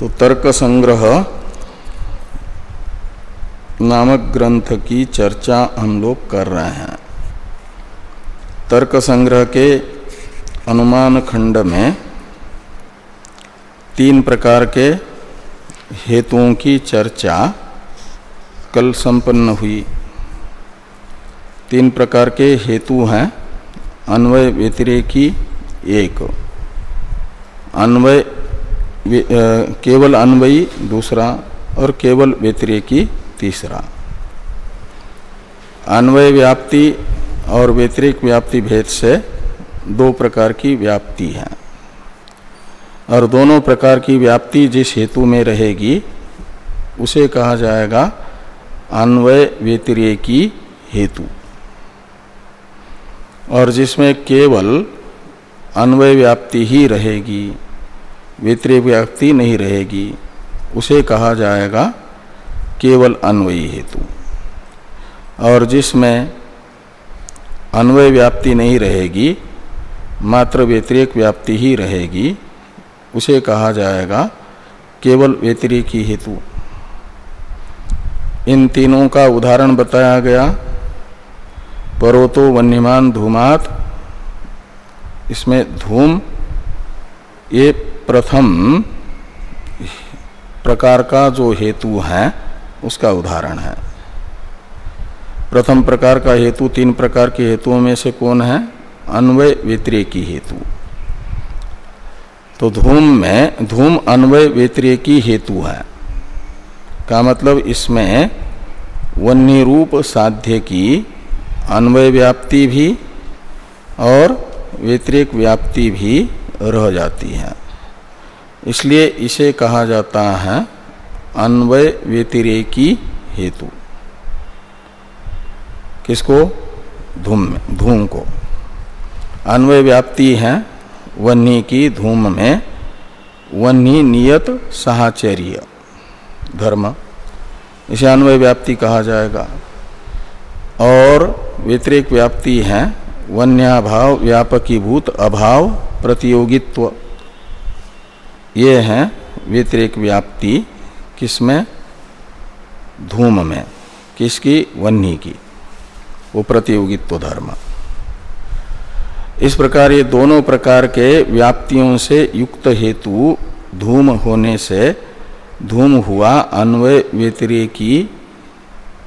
तो तर्क संग्रह नामक ग्रंथ की चर्चा हम लोग कर रहे हैं। तर्क संग्रह के अनुमान खंड में तीन प्रकार के हेतुओं की चर्चा कल संपन्न हुई। तीन प्रकार के हेतु हैं, अन्वय व्यतिरेकी एक। अन्वय केवल अन्वयी, दूसरा, और केवल व्यतिरेकी, तीसरा। अन्वय व्याप्ति और व्यतिरिक व्याप्ति भेद से दो प्रकार की व्याप्ति है। और दोनों प्रकार की व्याप्ति जिस हेतु में रहेगी, उसे कहा जाएगा अन्वय व्यतिरेकी हेतु। और जिसमें केवल अन्वय व्याप्ति ही रहेगी व्यतिरिक व्याप्ति नहीं रहेगी। उसे कहा जाएगा, केवल अन्वयी हेतु। और जिसमें अन्वय व्याप्ति नहीं रहेगी, मात्र व्यतिरिक व्याप्ति ही रहेगी, उसे कहा जाएगा, केवल व्यतिरिकी हेतु। इन तीनों का उदाहरण बताया गया। पर्वतो वन्यमान धूमात, इसमें धूम, ये प्रथम प्रकार का जो हेतु है, उसका उदाहरण है। प्रथम प्रकार का हेतु तीन प्रकार के हेतुओं में से कौन है? अन्वय व्यतिरेकी हेतु। तो धूम में, धूम अन्वय व्यतिरेकी हेतु है। का मतलब इसमें वन्य रूप साध्य की अन्वय व्याप्ति भी और व्यतिरिक व्याप्ति भी रह जाती है। इसलिए इसे कहा जाता है अन्वय व्यतिरेकी हेतु। किसको? धूम में, धूम को। अन्वय व्याप्ति है वन्नी की धूम में वन्नी नियत साहचर्य, धर्म। इसे अन्वय व्याप्ति कहा जाएगा। और व्यतिरिक व्याप्ति है वन्याभाव व्यापकीभूत अभाव प्रतियोगित्व। ये है व्यतिरिक व्याप्ति किसमें? धूम में किसकी? वन्नी की। वो प्रतियोगित्व धर्म। इस प्रकार ये दोनों प्रकार के व्याप्तियों से युक्त हेतु धूम होने से धूम हुआ अन्वय व्यतिरेकी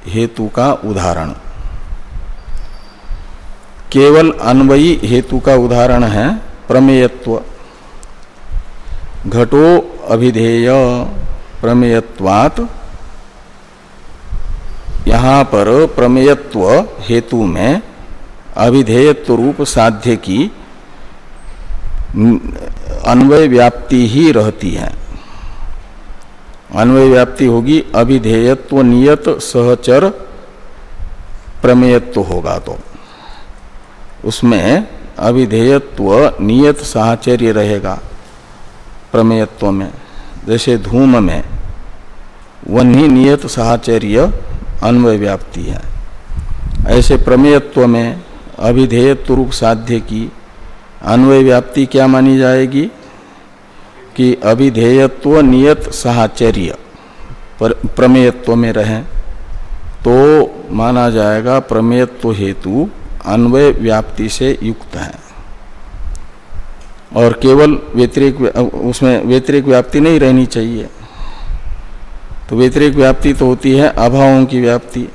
हेतु का उदाहरण। केवल अन्वयी हेतु का उदाहरण है प्रमेयत्व। घटो अभिधेय प्रमेयत्वात। यहाँ पर प्रमेयत्व हेतु में अभिधेयत्व रूप साध्य की अन्वय व्याप्ति ही रहती है। अन्वय व्याप्ति होगी, अभिधेयत्व नियत सहचर प्रमेयत्व होगा तो। उसमें अभिधेयत्व नियत साहचर्य रहेगा। प्रमेयत्व में जैसे धूम में वन्ही नियत साहचर्य अन्वय व्याप्ति है। ऐसे प्रमेयत्व में अभिधेयत्व रूप साध्य की अन्वय व्याप्ति क्या मानी जाएगी? कि अभिधेयत्व नियत साहचर्य प्रमेयत्व में रहें तो माना जाएगा प्रमेयत्व हेतु अन्वय व्याप्ति से युक्त है। और केवल व्यतिरिक उसमें व्यतिरिक व्याप्ति नहीं रहनी चाहिए। तो व्यतिरिक व्याप्ति तो होती है, अभावों की व्याप्ति।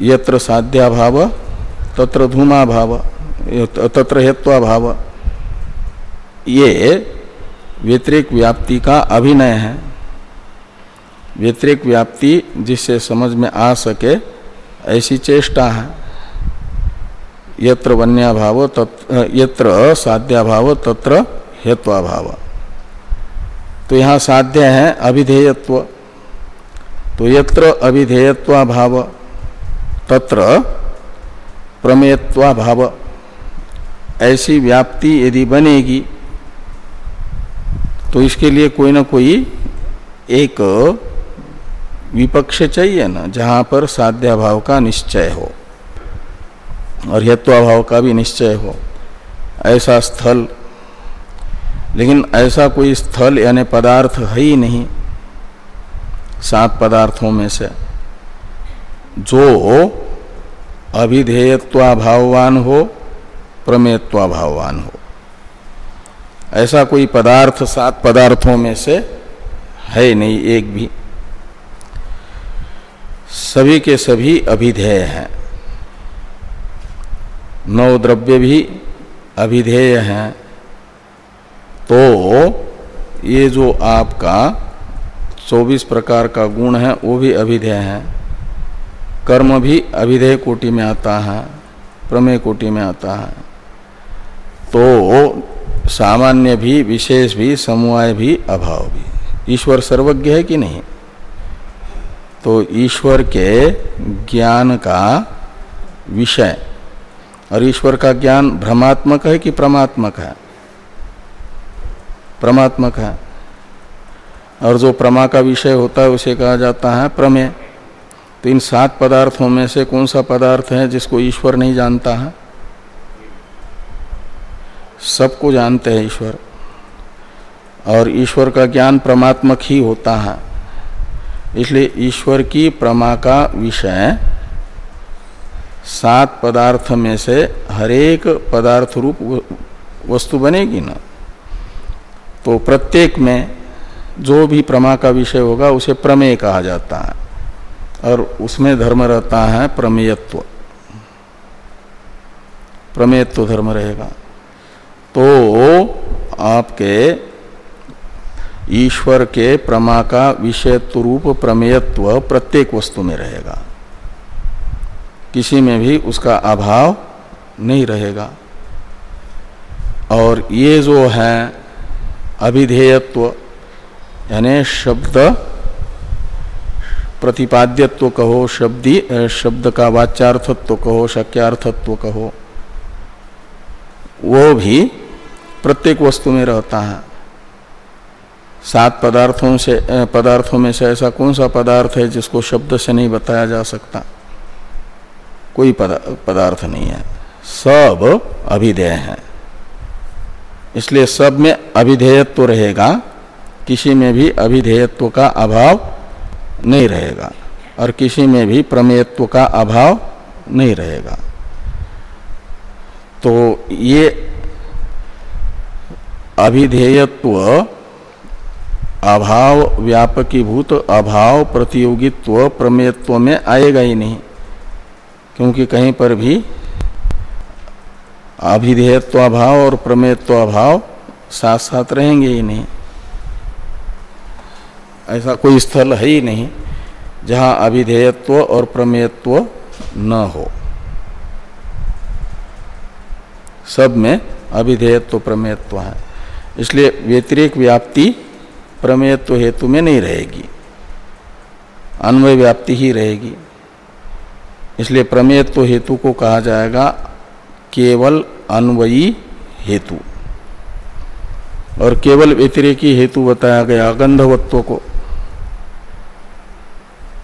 यत्र साध्याभाव, तत्र धूमाभाव तत्र हेत्वाभाव ये व्यतिरिक व्याप्ति का अभिनय है। व्यतिरिक व्याप्ति जिससे समझ में आ सके, ऐसी चेष्टा है। यत्र वन्याभाव यत्र साध्याभाव तत्र हेत्वाभाव तो यहाँ साध्य है अभिधेयत्व। तो यत्र अभिधेयत्वाभाव, तत्र प्रमेयत्वाभाव। ऐसी व्याप्ति यदि बनेगी तो इसके लिए कोई ना कोई एक विपक्ष चाहिए ना, जहाँ पर साध्याभाव का निश्चय हो। और हेत्वाभाव का भी निश्चय हो। ऐसा स्थल, लेकिन ऐसा कोई स्थल यानी पदार्थ है ही नहीं सात पदार्थों में से, जो अभिधेयत्वाभावान हो प्रमेयत्वाभावान हो। ऐसा कोई पदार्थ सात पदार्थों में से है नहीं, एक भी। सभी के सभी अभिधेय हैं। नौ द्रव्य भी अभिधेय हैं। तो ये जो आपका 24 प्रकार का गुण है, वो भी अभिधेय है। कर्म भी अभिधेय कोटि में आता है, प्रमेय कोटि में आता है। तो सामान्य भी, विशेष भी, समुवाय भी, अभाव भी। ईश्वर सर्वज्ञ है कि नहीं? तो ईश्वर के ज्ञान का विषय और ईश्वर का ज्ञान भ्रमात्मक है कि परमात्मक है? परमात्मक है। और जो प्रमा का विषय होता है, उसे कहा जाता है प्रमेय। तो इन सात पदार्थों में से कौन सा पदार्थ है जिसको ईश्वर नहीं जानता है? सबको जानते हैं ईश्वर। और ईश्वर का ज्ञान परमात्मक ही होता है। इसलिए ईश्वर की प्रमा का विषय सात पदार्थ में से हरेक पदार्थ रूप वस्तु बनेगी ना। तो प्रत्येक में जो भी प्रमा का विषय होगा, उसे प्रमेय कहा जाता है और उसमें धर्म रहता है प्रमेयत्व। प्रमेयत्व धर्म रहेगा। तो आपके ईश्वर के प्रमा का विषयत्व रूप प्रमेयत्व प्रत्येक वस्तु में रहेगा। किसी में भी उसका अभाव नहीं रहेगा। और ये जो है अभिधेयत्व, यानी शब्द प्रतिपाद्यत्व कहो, शब्दी शब्द का वाच्यार्थत्व कहो, शक्यार्थत्व कहो, वो भी प्रत्येक वस्तु में रहता है। सात पदार्थों से पदार्थों में से ऐसा कौन सा पदार्थ है जिसको शब्द से नहीं बताया जा सकता? कोई पदार्थ नहीं है। सब अभिधेय है। इसलिए सब में अभिधेयत्व तो रहेगा, किसी में भी अभिधेयत्व का अभाव नहीं रहेगा, और किसी में भी प्रमेयत्व का अभाव नहीं रहेगा। तो ये अभिधेयत्व, अभाव, व्यापकीभूत अभाव, प्रतियोगित्व, प्रमेयत्व में आएगा ही नहीं। क्योंकि कहीं पर भी अभिधेयत्वाभाव और प्रमेयत्वाभाव साथ साथ रहेंगे ही नहीं। ऐसा कोई स्थल है ही नहीं जहाँ अभिधेयत्व और प्रमेयत्व न हो। सब में अभिधेयत्व, प्रमेयत्व है। इसलिए व्यतिरिक व्याप्ति प्रमेयत्व हेतु में नहीं रहेगी। अन्वय व्याप्ति ही रहेगी। इसलिए प्रमेयत्व हेतु को कहा जाएगा केवल अन्वयी हेतु। और केवल व्यतिरेकी हेतु बताया गया, गंधवत्व को।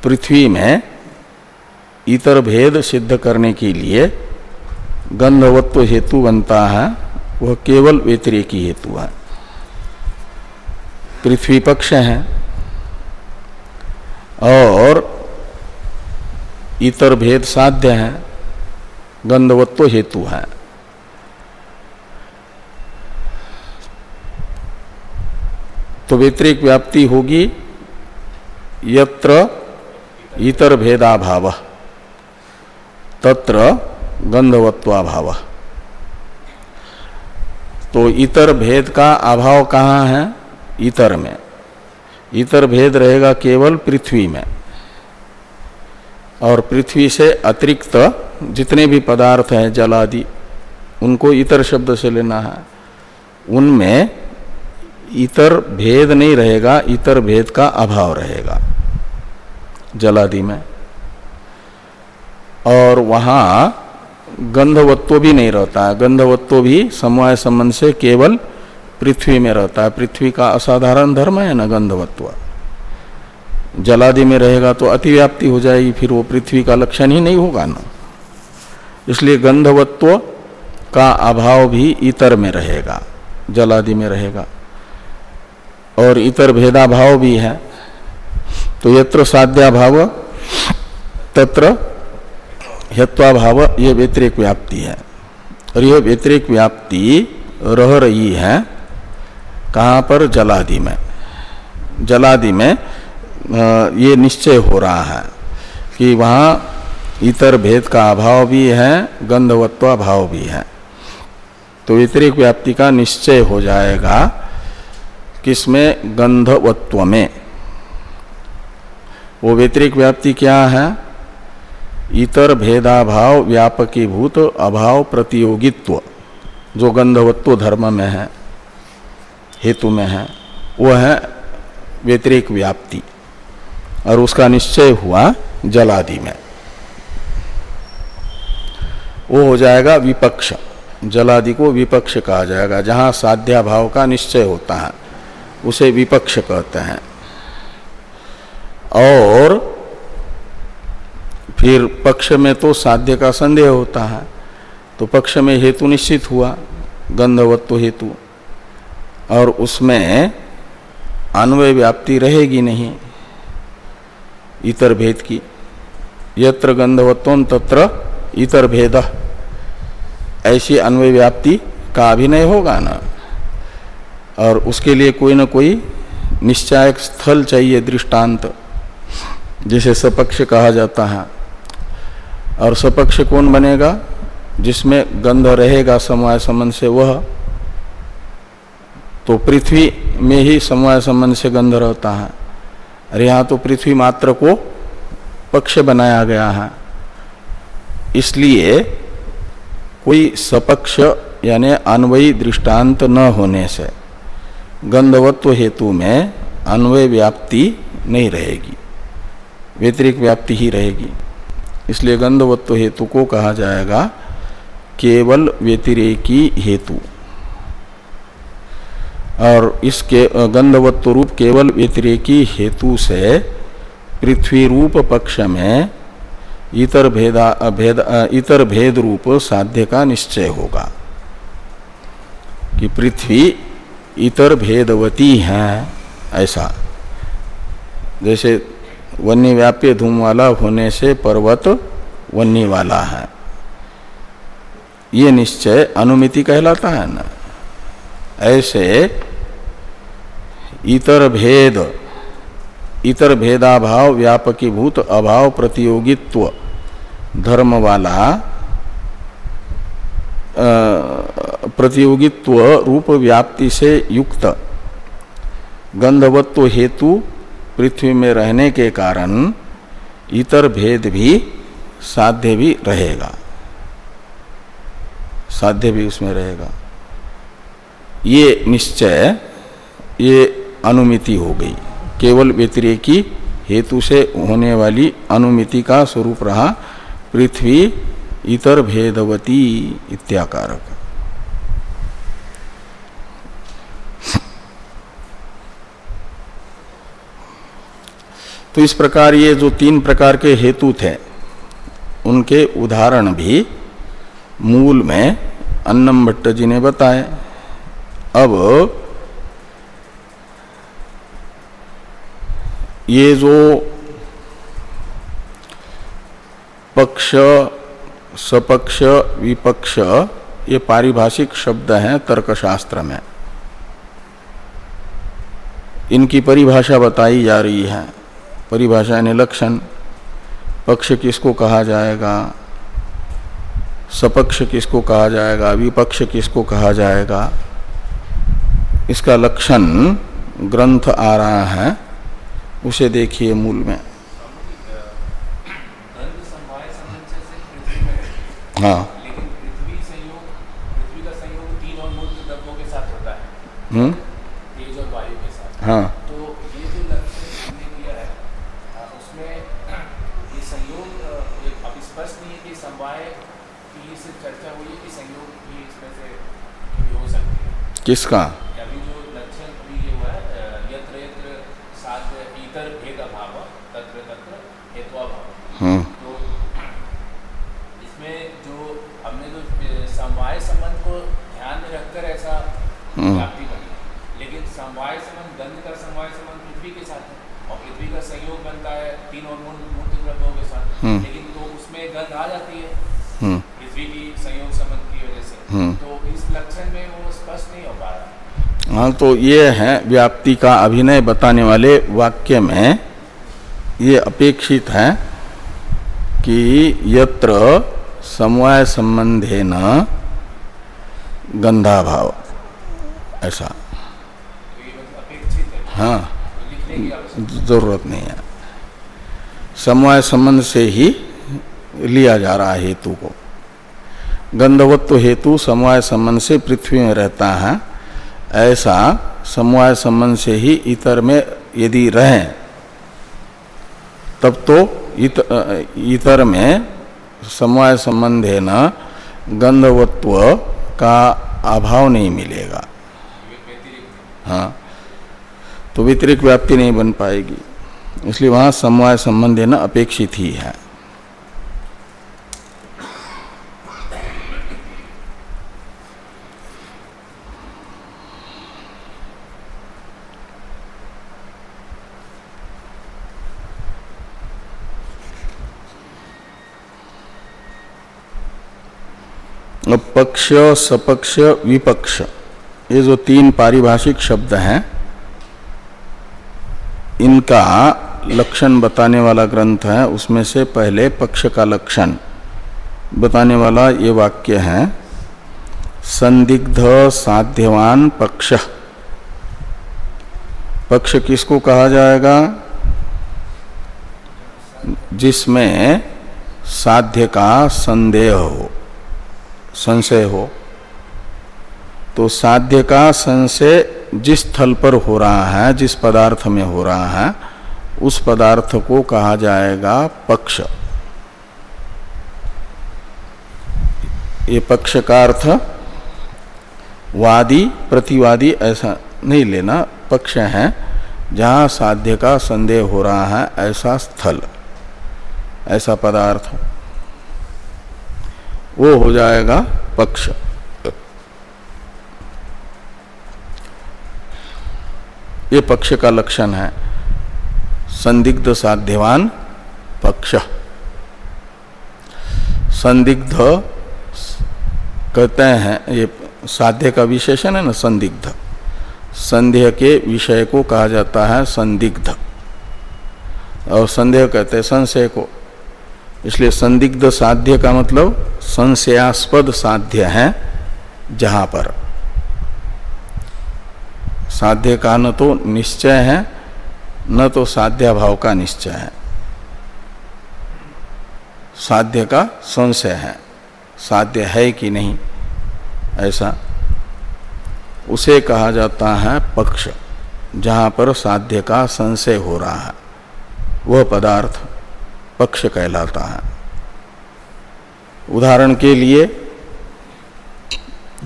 पृथ्वी में इतर भेद सिद्ध करने के लिए गंधवत्व हेतु बनता है, वह केवल व्यतिरेकी हेतु है। पृथ्वी पक्ष है। और इतर भेद साध्य है गंधवत्व हेतु है। तो व्यतिरिक व्याप्ति होगी यत्र इतर भेदाभाव, तत्र गंधवत्वाभाव तो इतर भेद का अभाव कहाँ है? इतर में। इतर भेद रहेगा केवल पृथ्वी में। और पृथ्वी से अतिरिक्त जितने भी पदार्थ हैं, जल आदि, उनको इतर शब्द से लेना है। उनमें इतर भेद नहीं रहेगा, इतर भेद का अभाव रहेगा जलादि में। और वहाँ गंधवत्व भी नहीं रहता है। गंधवत्व भी समवाय संबंध से केवल पृथ्वी में रहता है। पृथ्वी का असाधारण धर्म है न गंधवत्व? जलादि में रहेगा तो अतिव्याप्ति हो जाएगी, फिर वो पृथ्वी का लक्षण ही नहीं होगा ना। इसलिए गंधवत्व का अभाव भी इतर में रहेगा, जलादि में रहेगा। और इतर भेदा भाव भी है तो यत्र साध्या भाव तत्र हत्वा भाव ये व्यतिरिक व्याप्ति है। और यह व्यतिरिक व्याप्ति रह रही है, कहाँ पर? जलादि में। जलादि में ये निश्चय हो रहा है कि वहाँ इतर भेद का अभाव भी है, गंधवत्व भाव भी है। तो व्यतिरिक व्याप्ति का निश्चय हो जाएगा किसमें गंधवत्व में। वो व्यतिरिक व्याप्ति क्या है? इतर भेदाभाव व्यापकी भूत अभाव प्रतियोगित्व, जो गंधवत्व धर्म में है, हेतु में है वह है व्यतिरिक व्याप्ति। और उसका निश्चय हुआ जलादि में। वो हो जाएगा विपक्ष। जलादि को विपक्ष कहा जाएगा, जहाँ साध्या भाव का निश्चय होता है, उसे विपक्ष कहते हैं। और फिर पक्ष में तो साध्य का संदेह होता है तो पक्ष में हेतु निश्चित हुआ, गंधवत्व हेतु। और उसमें अन्वय व्याप्ति रहेगी नहीं। इतर भेद की। यत्र गंधवत्व तत्र इतर भेद ऐसी अन्वय व्याप्ति का अभिनय होगा ना। और उसके लिए कोई ना कोई निश्चायक स्थल चाहिए दृष्टांत, जिसे सपक्ष कहा जाता है। और सपक्ष कौन बनेगा? जिसमें गंध रहेगा समवाय संबंध से वह। तो पृथ्वी में ही समवाय संबंध से गंध रहता है। और यहाँ तो पृथ्वी मात्र को पक्ष बनाया गया है। इसलिए कोई सपक्ष यानी अन्वयी दृष्टांत न होने से गंधवत्व हेतु में अन्वय व्याप्ति नहीं रहेगी। व्यतिरिक व्याप्ति ही रहेगी। इसलिए गंधवत्व हेतु को कहा जाएगा केवल व्यतिरेकी हेतु। और इसके गंधवत्व रूप केवल व्यतिरेकी हेतु से पृथ्वी रूप पक्ष में इतर भेदा भेद इतर भेद रूप साध्य का निश्चय होगा कि पृथ्वी इतर भेदवती है, ऐसा। जैसे वन्य व्याप्य धूम वाला होने से पर्वत वन्य वाला है। ये निश्चय अनुमिति कहलाता है ना। ऐसे इतर भेद, इतर भेदाभाव व्यापकी भूत अभाव प्रतियोगित्व। धर्म वाला प्रतियोगित्व रूप व्याप्ति से युक्त। गंधवत्व हेतु पृथ्वी में रहने के कारण इतर भेद भी साध्य भी रहेगा। साध्य भी उसमें रहेगा। ये निश्चय, ये अनुमिति हो गई। केवल व्यतिरेकी हेतु से होने वाली अनुमिति का स्वरूप रहा, पृथ्वी इतर भेदवती इत्याकारक। तो इस प्रकार ये जो तीन प्रकार के हेतु थे, उनके उदाहरण भी मूल में अन्नम भट्ट जी ने बताए। अब ये जो पक्ष, सपक्ष, विपक्ष, ये पारिभाषिक शब्द हैं तर्कशास्त्र में। इनकी परिभाषा बताई जा रही है। परिभाषा यानी लक्षण। पक्ष किसको कहा जाएगा? सपक्ष किसको कहा जाएगा? विपक्ष किसको कहा जाएगा? इसका लक्षण ग्रंथ आ रहा है। उसे देखिए मूल में। हाँ। हम्म। हाँ। किसका? तो इसमें जो हमने जो समवाय संबंध को ध्यान में रखकर ऐसा। प्राप्ति बनी। लेकिन समवाय संबंध गंध का समवाय संबंध पृथ्वी के साथ है और पृथ्वी का संयोग बनता तीन और मूर्ति द्रव्यों के साथ। लेकिन तो उसमें गंध आ जाती है हम्म पृथ्वी की संयोग संबंध की वजह से। हम्म। तो इस लक्षण में वो स्पष्ट नहीं हो पा रहा। हाँ तो ये है व्याप्ति का अभिनय बताने वाले वाक्य में ये अपेक्षित है कि यत्र समवाय संबंधे न गंधा भाव ऐसा। है। ज़रूरत नहीं है। समवाय संबंध से ही लिया जा रहा है हेतु को। गंधवत्व हेतु समवाय संबंध से पृथ्वी में रहता है। ऐसा समवाय संबंध से ही इतर में यदि रहें तब तो इत, इतर में समवाय संबंध है न गंधवत्व का अभाव नहीं मिलेगा। हाँ तो व्यतिरिक व्याप्ति नहीं बन पाएगी। इसलिए वहाँ समवाय संबंध है न अपेक्षित ही है। पक्ष, सपक्ष, विपक्ष। ये जो तीन पारिभाषिक शब्द हैं, इनका लक्षण बताने वाला ग्रंथ है, उसमें से पहले पक्ष का लक्षण बताने वाला ये वाक्य है, संदिग्ध साध्यवान पक्ष। पक्ष किसको कहा जाएगा? जिसमें साध्य का संदेह हो। संशय हो तो साध्य का संशय जिस स्थल पर हो रहा है, जिस पदार्थ में हो रहा है, उस पदार्थ को कहा जाएगा पक्ष। ये पक्ष का अर्थ, वादी, प्रतिवादी ऐसा नहीं लेना, पक्ष है, जहाँ साध्य का संदेह हो रहा है, ऐसा स्थल, ऐसा पदार्थ। वो हो जाएगा पक्ष। ये पक्ष का लक्षण है। संदिग्ध साध्यवान पक्ष। संदिग्ध कहते हैं, ये साध्य का विशेषण है ना, संदिग्ध। संदेह के विषय को कहा जाता है संदिग्ध। और संदेह कहते हैं संशय को। इसलिए संदिग्ध साध्य का मतलब संशयास्पद साध्य है जहाँ पर। साध्य का न तो निश्चय है, न तो साध्याभाव का निश्चय है। साध्य का संशय है, साध्य है कि नहीं, ऐसा उसे कहा जाता है पक्ष, जहाँ पर साध्य का संशय हो रहा है, वह पदार्थ पक्ष कहलाता है। उदाहरण के लिए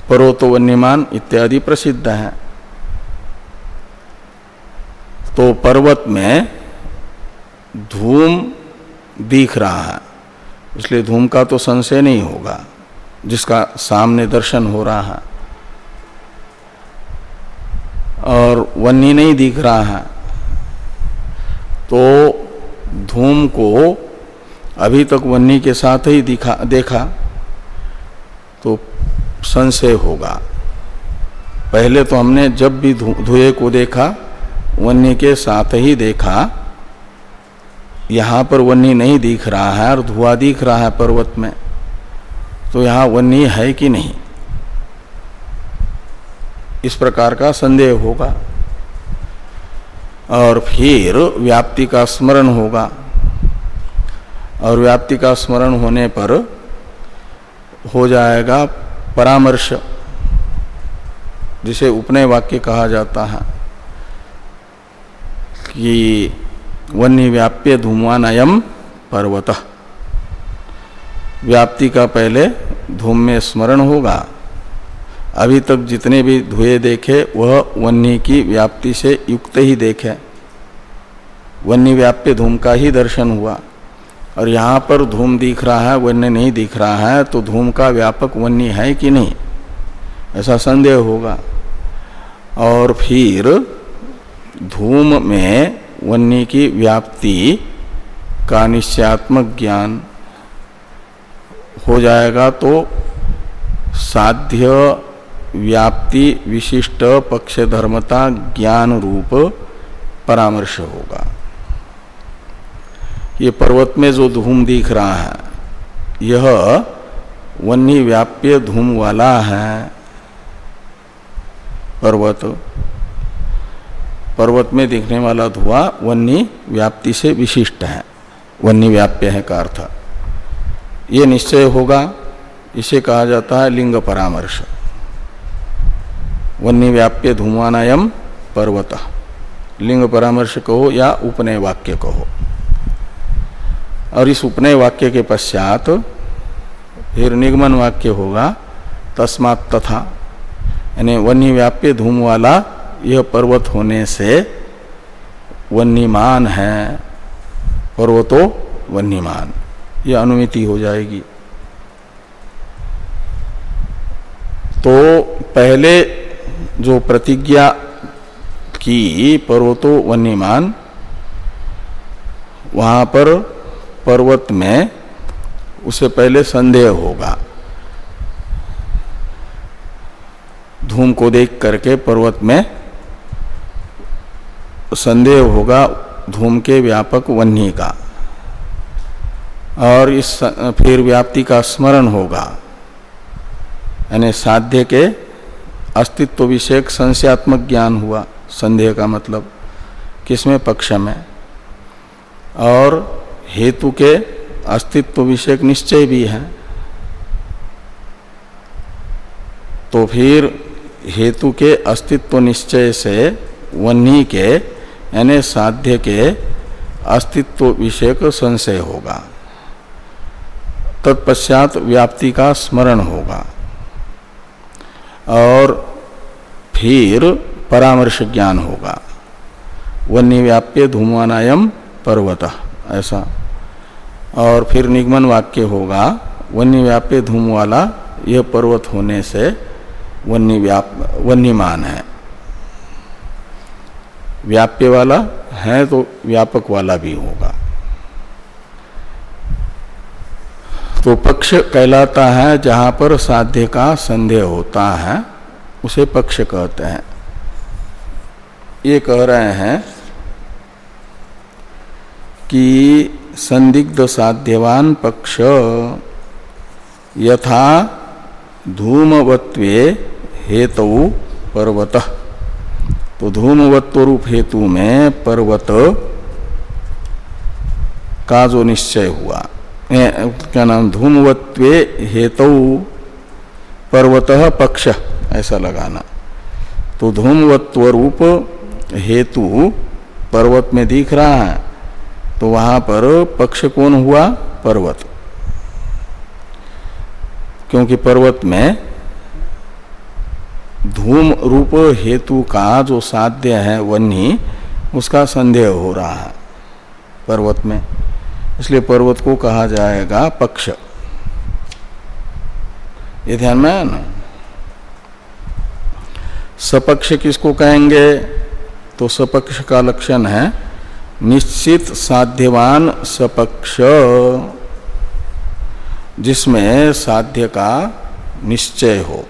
पर्वतो वन्यमान इत्यादि प्रसिद्ध है। तो पर्वत में धूम दिख रहा है, इसलिए धूम का तो संशय नहीं होगा, जिसका सामने दर्शन हो रहा है। और वन्नी नहीं दिख रहा है। तो धूम को अभी तक वन्नी के साथ ही दिखा, देखा तो संशय होगा। पहले तो हमने जब भी धुए को देखा वन्य के साथ ही देखा। यहाँ पर वन्य नहीं दिख रहा है और धुआँ दिख रहा है पर्वत में। तो यहाँ वन्य है कि नहीं? इस प्रकार का संदेह होगा। और फिर व्याप्ति का स्मरण होगा। और व्याप्ति का स्मरण होने पर हो जाएगा परामर्श, जिसे उपनय वाक्य कहा जाता है कि वन्य व्याप्य धूमवान अयम पर्वत। व्याप्ति का पहले धूम में स्मरण होगा अभी तक जितने भी धुए देखे, वह वन्य की व्याप्ति से युक्त ही देखे। वन्य व्याप्य धूम का ही दर्शन हुआ। और यहाँ पर धूम दिख रहा है, वन्य नहीं दिख रहा है तो धूम का व्यापक वन्य है कि नहीं? ऐसा संदेह होगा। और फिर धूम में वन्य की व्याप्ति का निश्चयात्मक ज्ञान हो जाएगा तो साध्य व्याप्ति विशिष्ट पक्ष धर्मता ज्ञान रूप परामर्श होगा। ये पर्वत में जो धूम दिख रहा है, यह वन्य व्याप्य धूम वाला है पर्वत। पर्वत में दिखने वाला धुआँ वन्य व्याप्ति से विशिष्ट है। वन्य व्याप्य है का अर्थ? ये निश्चय होगा, इसे कहा जाता है लिंग परामर्श। वन्य व्याप्य धूमानायम पर्वत। लिंग परामर्श कहो या उपनय वाक्य कहो और इस उपनय वाक्य के पश्चात फिर निगमन वाक्य होगा, तस्मात तथा। यानी वन्य व्याप्य धूम वाला यह पर्वत होने से वन्यमान है, पर्वतो वन्यमान। यह अनुमिति हो जाएगी। तो पहले जो प्रतिज्ञा की पर्वतो वन्यमान, वहाँ पर पर्वत में उसे पहले संदेह होगा। धूम को देख करके पर्वत में संदेह होगा धूम के व्यापक वन्य का। और इस फिर व्याप्ति का स्मरण होगा। यानी साध्य के अस्तित्व विषयक संशयात्मक ज्ञान हुआ। संदेह का मतलब किसमें पक्ष में? और हेतु के अस्तित्व विषयक निश्चय भी है। तो फिर हेतु के अस्तित्व निश्चय से वन्नी के, यानी साध्य के अस्तित्व विषयक संशय होगा। तत्पश्चात व्याप्ति का स्मरण होगा। और फिर परामर्श ज्ञान होगा। वन्य व्याप्य धूमानायम पर्वत, ऐसा। और फिर निगमन वाक्य होगा वन्य व्याप्य धूम वाला यह पर्वत होने से वन्य व्याप वन्यमान है। व्याप्य वाला है तो व्यापक वाला भी होगा। तो पक्ष कहलाता है जहाँ पर साध्य का संदेह होता है, उसे पक्ष कहते हैं। ये कह रहे हैं कि संदिग्ध साध्यवान पक्ष यथा धूमवत्वे हेतु पर्वत। तो धूमवत्व रूप हेतु में पर्वत का जो निश्चय हुआ क्या नाम, धूमवत्वे हेतु पर्वत पक्ष, ऐसा लगाना। तो धूमवत्व रूप हेतु पर्वत में दिख रहा है तो वहाँ पर पक्ष कौन हुआ? पर्वत। क्योंकि पर्वत में धूम रूप हेतु का जो साध्य है वन्नी उसका संदेह हो रहा है पर्वत में। इसलिए पर्वत को कहा जाएगा पक्ष। ये ध्यान में है ना? सपक्ष किसको कहेंगे? तो सपक्ष का लक्षण है, निश्चित साध्यवान सपक्ष, जिसमें साध्य का निश्चय हो।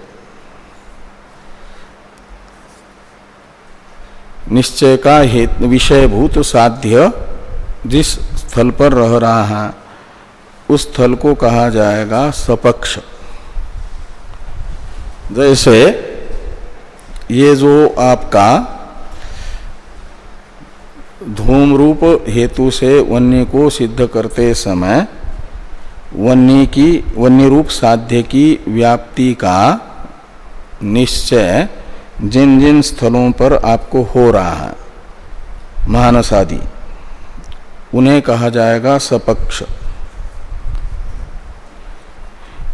निश्चय का विषयभूत साध्य, जिस स्थल पर रह रहा है, उस स्थल को कहा जाएगा सपक्ष। जैसे ये जो आपका धूम रूप हेतु से वन्य को सिद्ध करते समय वन्य की, वन्य रूप साध्य की व्याप्ति का निश्चय जिन जिन स्थलों पर आपको हो रहा है महानस आदि। उन्हें कहा जाएगा सपक्ष।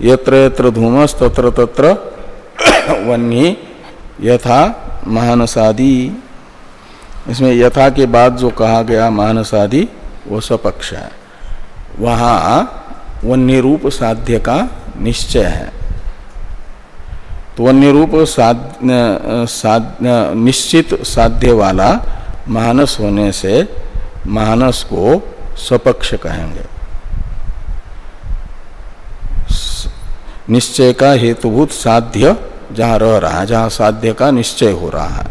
यत्र यत्र धूमस तत्र तत्र वन्य यथा महानसादि इसमें यथा के बाद जो कहा गया महानसादि वो सपक्ष है। वहाँ वन्य रूप साध्य का निश्चय है। तो वन्य रूप साध, निश्चित साध्य वाला मानस होने से मानस को सपक्ष कहेंगे। निश्चय का हेतुभूत साध्य जहाँ रह रहा है, जहाँ साध्य का निश्चय हो रहा है।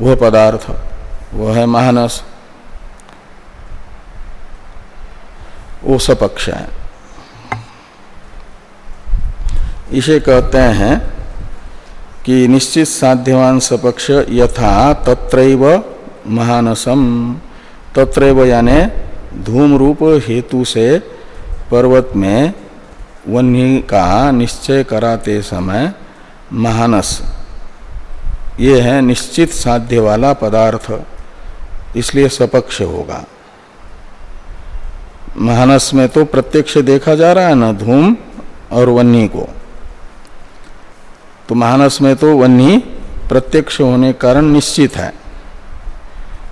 वह पदार्थ, वह है महानस वो सपक्ष है। इसे कहते हैं कि निश्चित साध्यवान सपक्ष यथा तत्रैव महानसम तत्रैव यानि धूम रूप हेतु से पर्वत में वन्य का निश्चय कराते समय महानस। ये है निश्चित साध्य वाला पदार्थ, इसलिए सपक्ष होगा। महानस में तो प्रत्यक्ष देखा जा रहा है ना धूम और वन्नी को। तो महानस में तो वन्नी प्रत्यक्ष होने कारण निश्चित है।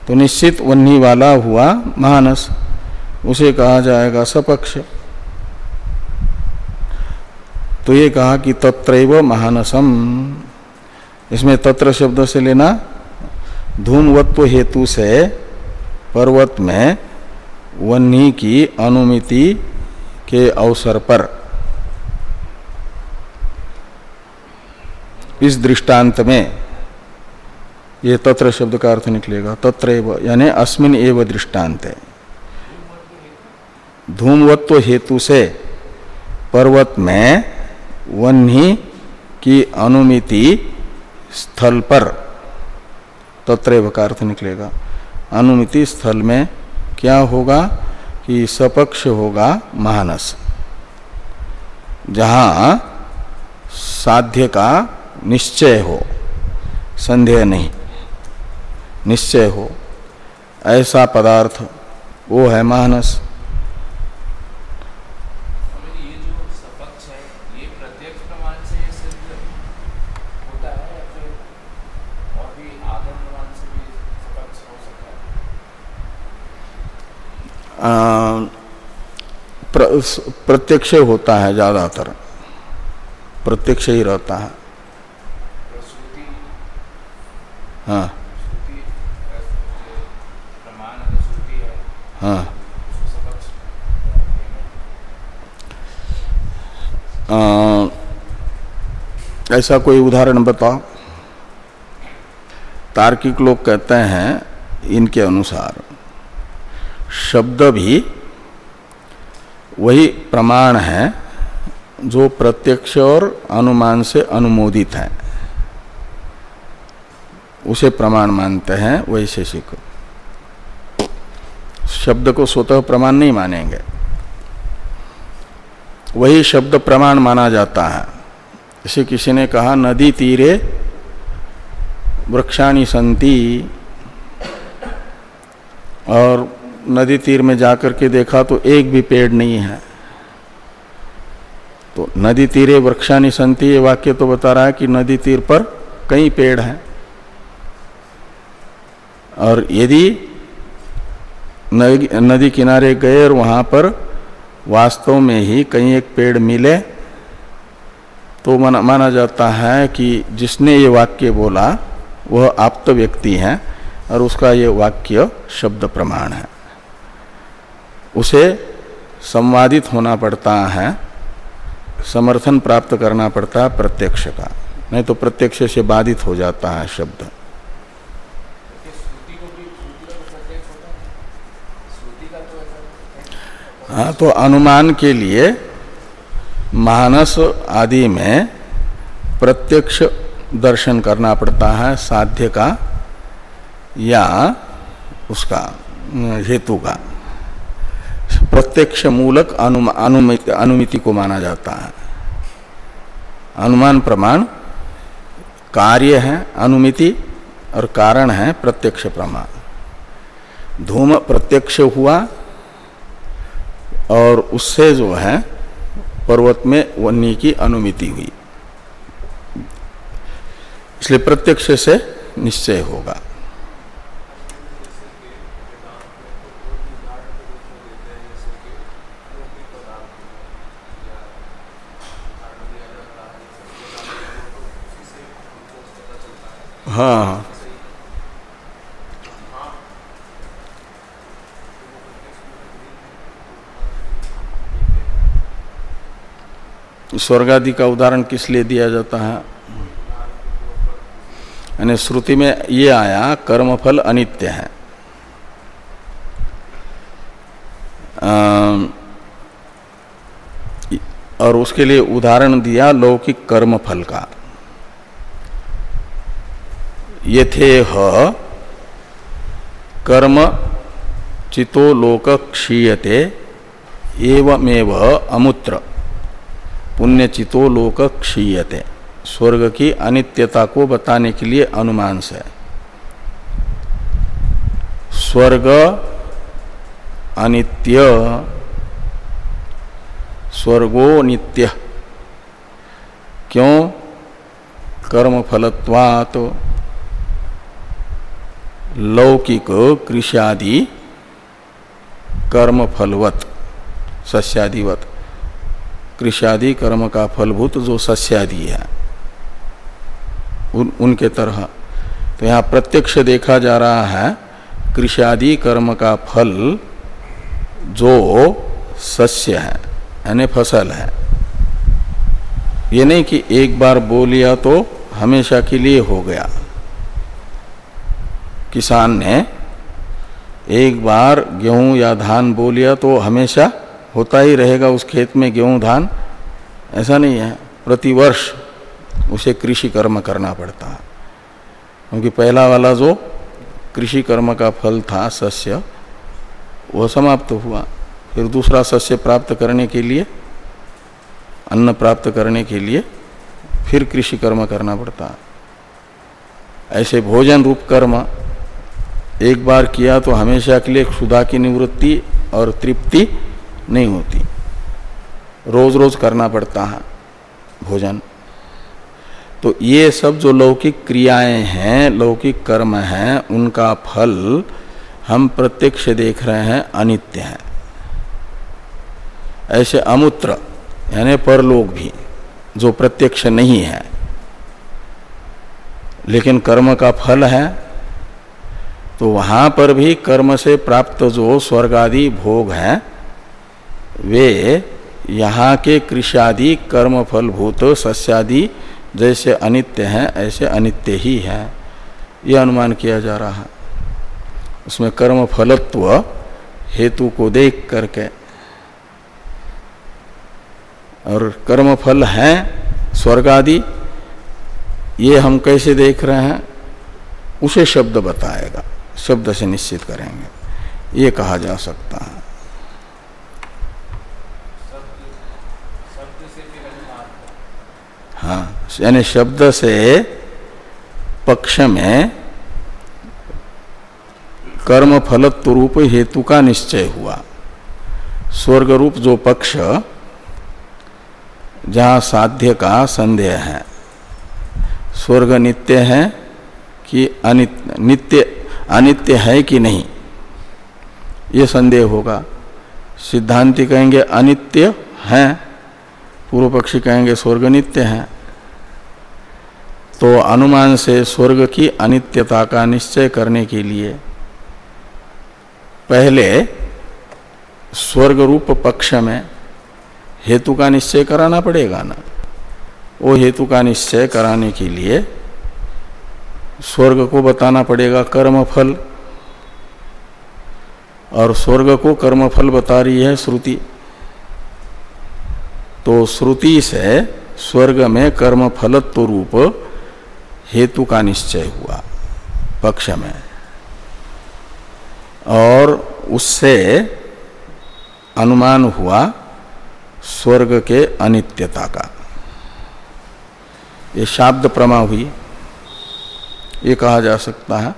तो निश्चित वन्नी वाला हुआ महानस उसे कहा जाएगा सपक्ष। तो ये कहा कि तत्रैव महानसम इसमें तत्र शब्द से लेना, धूमवत्व हेतु से पर्वत में वन्नी की अनुमिति के अवसर पर। इस दृष्टांत में ये तत्र शब्द का अर्थ निकलेगा तत्र यानी अस्मिन एव दृष्टांत है धूमवत्व हेतु से पर्वत में वन्ही की अनुमिति स्थल पर तत्र का अर्थ निकलेगा। अनुमिति स्थल में क्या होगा कि सपक्ष होगा महानस जहाँ साध्य का निश्चय हो, संदेह नहीं। निश्चय हो। ऐसा पदार्थ वो है महानस प्रत्यक्ष होता है ज़्यादातर। प्रत्यक्ष ही रहता है। हाँ। हाँ। ऐसा कोई उदाहरण बताओ। तार्किक लोग कहते हैं इनके अनुसार शब्द भी वही प्रमाण है जो प्रत्यक्ष और अनुमान से अनुमोदित है। उसे प्रमाण मानते हैं वैशेषिक शब्द को स्वतः प्रमाण नहीं मानेंगे। वही शब्द प्रमाण माना जाता है। इसे किसी ने कहा, नदी तीरे वृक्षाणी संति। और नदी तीर में जाकर के देखा तो एक भी पेड़ नहीं है। तो नदी तीरे वृक्षाणी संति ये वाक्य तो बता रहा है कि नदी तीर पर कई पेड़ हैं। और यदि नदी किनारे गए और वहाँ पर वास्तव में ही कहीं एक पेड़ मिले। तो माना, माना जाता है कि जिसने ये वाक्य बोला वह आप्त व्यक्ति है और उसका ये वाक्य शब्द प्रमाण है। उसे संवादित होना पड़ता है समर्थन प्राप्त करना पड़ता है प्रत्यक्ष का। नहीं तो प्रत्यक्ष से बाधित हो जाता है शब्द। हाँ तो अनुमान के लिए मानस आदि में प्रत्यक्ष दर्शन करना पड़ता है साध्य का या उसका हेतु का। प्रत्यक्ष मूलक अनुमिति, अनुमिति को माना जाता है। अनुमान प्रमाण कार्य है अनुमिति और कारण है प्रत्यक्ष प्रमाण। धूम प्रत्यक्ष हुआ और उससे जो है, पर्वत में वन्य की अनुमिति हुई। इसलिए प्रत्यक्ष से निश्चय होगा हाँ हाँ स्वर्ग आदि का उदाहरण किस लिए दिया जाता है? यानी श्रुति में ये आया, कर्मफल अनित्य है। और उसके लिए उदाहरण दिया लौकिक कर्मफल का। ये थे ह, कर्म चितो लोक क्षीयते एवमेव अमुत्र। पुण्यचितो लोक क्षीयते। स्वर्ग की अनित्यता को बताने के लिए अनुमान से। स्वर्ग अनित्य, स्वर्गो नित्य। क्यों? कर्म फलत्वात लौकिक कृषादि कर्म फलवत सस्यादिवत। कृषादि कर्म का फलभूत जो सस्यादि है उन, उनके तरह। तो यहाँ प्रत्यक्ष देखा जा रहा है कृषादि कर्म का फल जो सस्य है यानी फ़सल है। ये नहीं कि एक बार बो लिया तो हमेशा के लिए हो गया। किसान ने एक बार गेहूँ या धान बो लिया तो हमेशा होता ही रहेगा उस खेत में गेहूँ, धान। ऐसा नहीं है। प्रतिवर्ष उसे कृषि कर्म करना पड़ता है। क्योंकि पहला वाला जो कृषि कर्म का फल था, सस्य, वह समाप्त हुआ। फिर दूसरा सस्य प्राप्त करने के लिए, अन्न प्राप्त करने के लिए फिर कृषि कर्म करना पड़ता है। ऐसे भोजन रूप कर्म, एक बार किया तो हमेशा के लिए क्षुधा की निवृत्ति और तृप्ति नहीं होती। रोज रोज करना पड़ता है भोजन। तो ये सब जो लौकिक क्रियाएँ हैं, लौकिक कर्म हैं, उनका फल हम प्रत्यक्ष देख रहे हैं, अनित्य है। ऐसे अमूत्र, यानी परलोक भी, जो प्रत्यक्ष नहीं है। लेकिन कर्म का फल है तो वहाँ पर भी कर्म से प्राप्त जो स्वर्ग आदि भोग हैं वे यहाँ के कृषादि कर्म फलभूत सस्यादि जैसे अनित्य हैं, ऐसे अनित्य ही हैं। यह अनुमान किया जा रहा है। उसमें कर्म फलत्व हेतु को देख करके और कर्म फल हैं स्वर्ग आदि ये हम कैसे देख रहे हैं? उसे शब्द बताएगा, शब्द से निश्चित करेंगे। ये कहा जा सकता है। हाँ। यानी शब्द से पक्ष में कर्म फलत्व रूप हेतु का निश्चय हुआ। स्वर्ग रूप जो पक्ष, जहाँ साध्य का संदेह है। स्वर्ग नित्य है कि अनित्य नित्य, अनित्य है कि नहीं? ये संदेह होगा। सिद्धांति कहेंगे अनित्य है, पूर्व पक्षी कहेंगे स्वर्ग नित्य है। तो अनुमान से स्वर्ग की अनित्यता का निश्चय करने के लिए पहले स्वर्ग रूप पक्ष में हेतु का निश्चय कराना पड़ेगा ना। वो हेतु का निश्चय कराने के लिए स्वर्ग को बताना पड़ेगा कर्म फल और स्वर्ग को कर्म फल बता रही है श्रुति। तो श्रुति से स्वर्ग में कर्म फलत्व रूप हेतु का निश्चय हुआ पक्ष में। और उससे अनुमान हुआ स्वर्ग के अनित्यता का। ये शाब्द प्रमा हुई। ये कहा जा सकता है,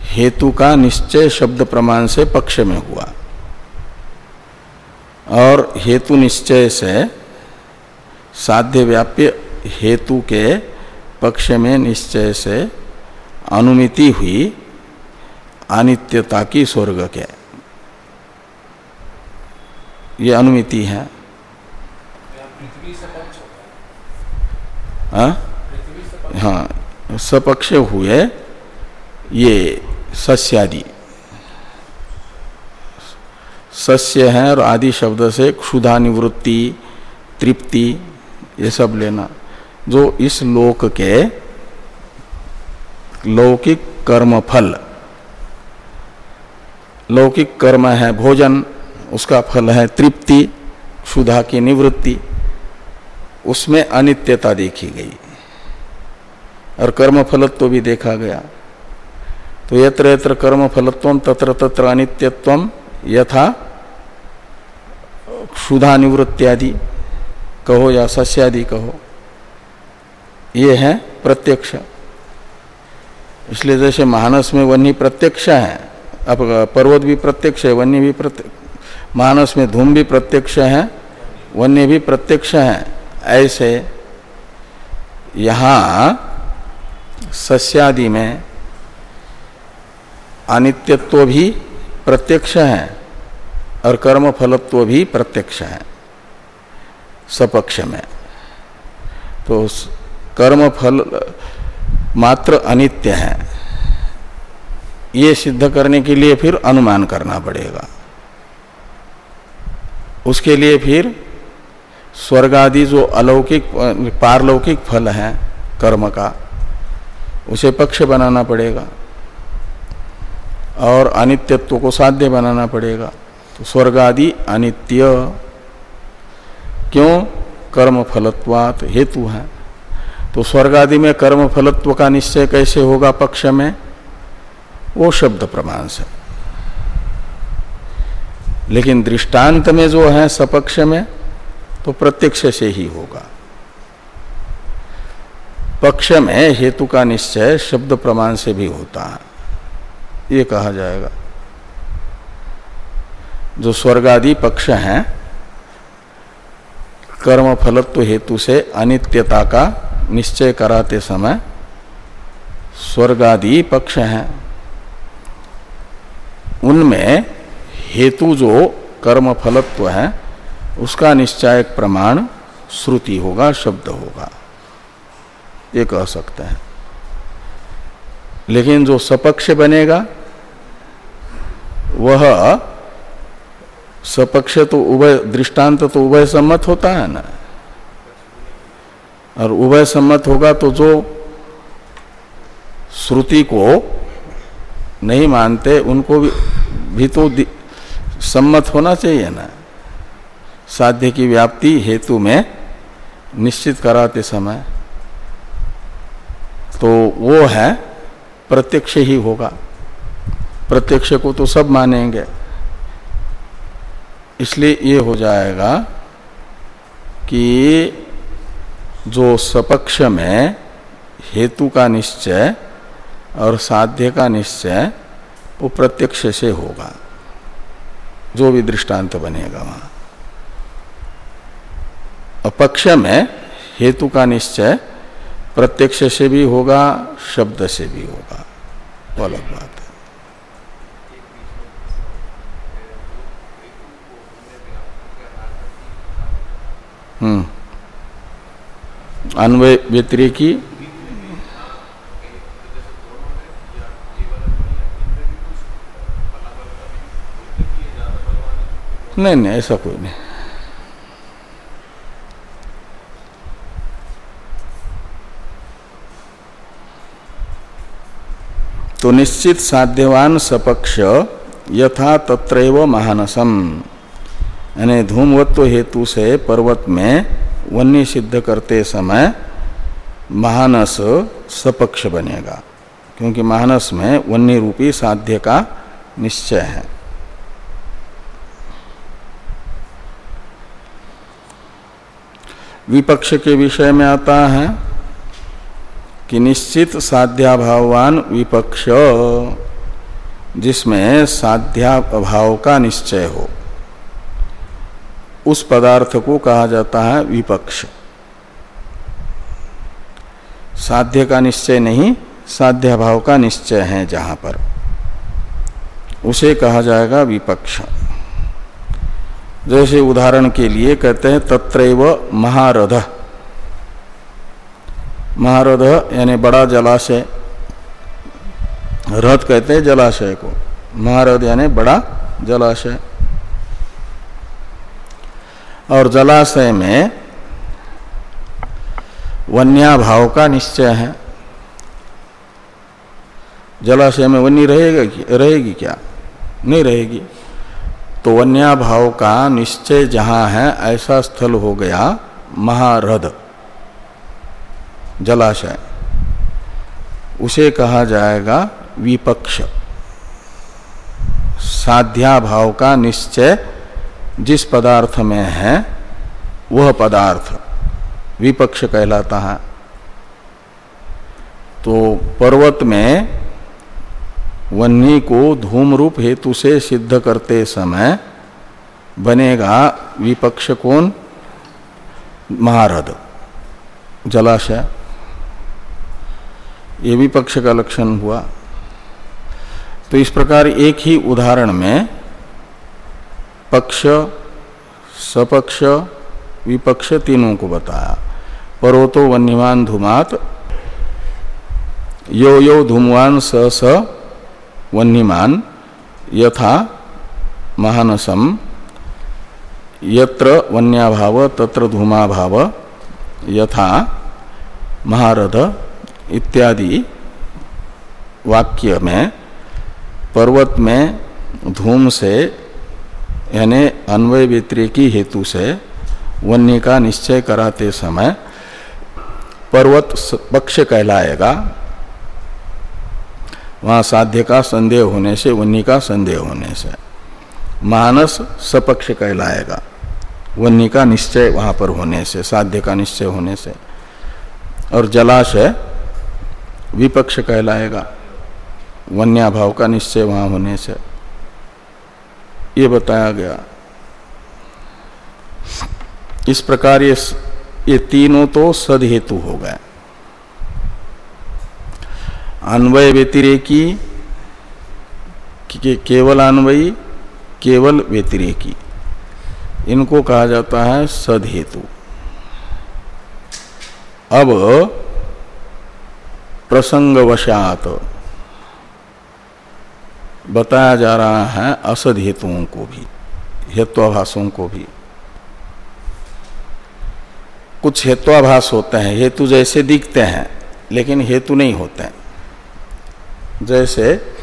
हेतु का निश्चय शब्द प्रमाण से पक्ष में हुआ। और हेतु निश्चय से साध्य व्याप्य हेतु के पक्ष में निश्चय से अनुमिति हुई अनित्यता की स्वर्ग के। ये अनुमिति है। हाँ? हाँ सपक्ष हुए ये सस्यादि। सस्य है और आदि शब्द से क्षुधा निवृत्ति तृप्ति, ये सब लेना। जो इस लोक के लौकिक कर्म फल लौकिक कर्म है भोजन, उसका फल है तृप्ति क्षुधा की निवृत्ति, उसमें अनित्यता देखी गई। और कर्म फलत्व तो भी देखा गया। तो यत्र यत्र कर्म फलत्व तत्र तत्र अनित्यत्व, यथा क्षुधा निवृत्त्यादि कहो या सस्यादि कहो। ये है प्रत्यक्ष। इसलिए जैसे मानस में वन्य प्रत्यक्ष है, अब पर्वत भी प्रत्यक्ष है वन्य भी प्रत्यक्ष मानस में धूम भी प्रत्यक्ष है वन्य भी प्रत्यक्ष है। ऐसे यहाँ सस्यादि में अनित्यत्व भी प्रत्यक्ष है और कर्म फलत्व भी प्रत्यक्ष है। सपक्ष में। तो कर्म फल मात्र अनित्य है। ये सिद्ध करने के लिए फिर अनुमान करना पड़ेगा। उसके लिए फिर स्वर्ग आदि जो अलौकिक, पारलौकिक फल है कर्म का, उसे पक्ष बनाना पड़ेगा। और अनित्यत्व को साध्य बनाना पड़ेगा। तो स्वर्ग आदि अनित्य। क्यों? कर्म फलत्वात हेतु है। तो स्वर्ग आदि में कर्म फलत्व का निश्चय कैसे होगा पक्ष में? वो शब्द प्रमाण से। लेकिन दृष्टांत में जो है सपक्ष में तो प्रत्यक्ष से ही होगा। पक्ष में हेतु का निश्चय शब्द प्रमाण से भी होता है। ये कहा जाएगा। जो स्वर्गादि पक्ष हैं कर्म फलत्व हेतु से अनित्यता का निश्चय कराते समय स्वर्गादि पक्ष हैं। उनमें हेतु जो कर्म फलत्व है, उसका निश्चायक प्रमाण श्रुति होगा, शब्द होगा। ये कह सकते हैं। लेकिन जो सपक्ष बनेगा, वह सपक्ष तो उभय दृष्टांत तो उभय सम्मत होता है ना? और उभय सम्मत होगा तो जो श्रुति को नहीं मानते उनको भी, भी तो सम्मत होना चाहिए ना? साध्य की व्याप्ति हेतु में निश्चित कराते समय तो वो है प्रत्यक्ष ही होगा। प्रत्यक्ष को तो सब मानेंगे। इसलिए ये हो जाएगा कि जो सपक्ष में हेतु का निश्चय और साध्य का निश्चय, वो प्रत्यक्ष से होगा। जो भी दृष्टांत बनेगा वहाँ। अपक्ष में हेतु का निश्चय प्रत्यक्ष से भी होगा, शब्द से भी होगा। वो अलग बात अन्वय व्यतिरेकी नहीं नहीं ऐसा कोई नहीं। तो निश्चित साध्यवान सपक्ष यथा तत्रैव महानसम। यानी धूमवत्व हेतु से पर्वत में वन्य सिद्ध करते समय महानस सपक्ष बनेगा, क्योंकि महानस में वन्य रूपी साध्य का निश्चय है। विपक्ष के विषय में आता है कि निश्चित साध्याभावान विपक्ष जिसमें साध्याभाव का निश्चय हो। उस पदार्थ को कहा जाता है विपक्ष। साध्य का निश्चय नहीं साध्याभाव का निश्चय है जहाँ पर। उसे कहा जाएगा विपक्ष। जैसे उदाहरण के लिए कहते हैं, तत्रैव महारथ महारथ यानी बड़ा जलाशय। रथ कहते हैं जलाशय को। महारथ यानी बड़ा जलाशय। और जलाशय में वन्या भाव का निश्चय है। जलाशय में वन्य रहेगा रहेगी क्या? नहीं रहेगी। तो वन्या भाव का निश्चय जहाँ है, ऐसा स्थल हो गया महारद जलाशय। उसे कहा जाएगा विपक्ष। साध्या भाव का निश्चय जिस पदार्थ में है, वह पदार्थ विपक्ष कहलाता है। तो पर्वत में वन्नी को धूम रूप हेतु से सिद्ध करते समय बनेगा विपक्ष कौन? महारद, जलाशय। ये विपक्ष का लक्षण हुआ। तो इस प्रकार एक ही उदाहरण में पक्ष, सपक्ष, विपक्ष तीनों को बताया। पर्वतो वन्यमान धूमात यो यो धूमवान स स वन्यमान, यथा महानसम, यत्र वन्याभाव, तत्र धूमाभाव, यथा महारथ इत्यादि वाक्य में, पर्वत में धूम से यानी अन्वय व्यतिरेकी हेतु से वन्य का निश्चय कराते समय पर्वत पक्ष कहलाएगा। वहाँ साध्य का संदेह होने से, वन्य का संदेह होने से मानस सपक्ष कहलाएगा। वन्य का निश्चय वहाँ पर होने से, साध्य का निश्चय होने से और जलाशय विपक्ष कहलाएगा। वन्याभाव का निश्चय वहाँ होने से। ये बताया गया। इस प्रकार ये ये तीनों तो सद हेतु हो गए। अन्वय व्यतिरेकी के, केवल अन्वयी केवल व्यतिरेकी। इनको कहा जाता है सद हेतु अब प्रसंगवशात। बताया जा रहा है असद हेतुओं को भी हेत्वाभाषों को भी। कुछ हेत्वाभास होते हैं, हेतु जैसे दिखते हैं, लेकिन हेतु नहीं होते हैं। जैसे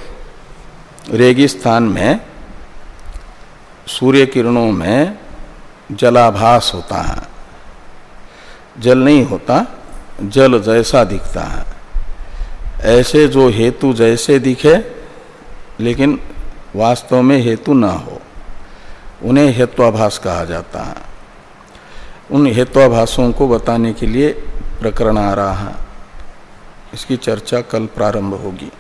रेगिस्तान में सूर्य किरणों में जलाभास होता है, जल नहीं होता, जल जैसा दिखता है। ऐसे जो हेतु जैसे दिखे लेकिन वास्तव में हेतु ना हो। उन्हें हेत्वाभास कहा जाता है। उन हेत्वाभासों को बताने के लिए प्रकरण आ रहा है। इसकी चर्चा कल प्रारंभ होगी।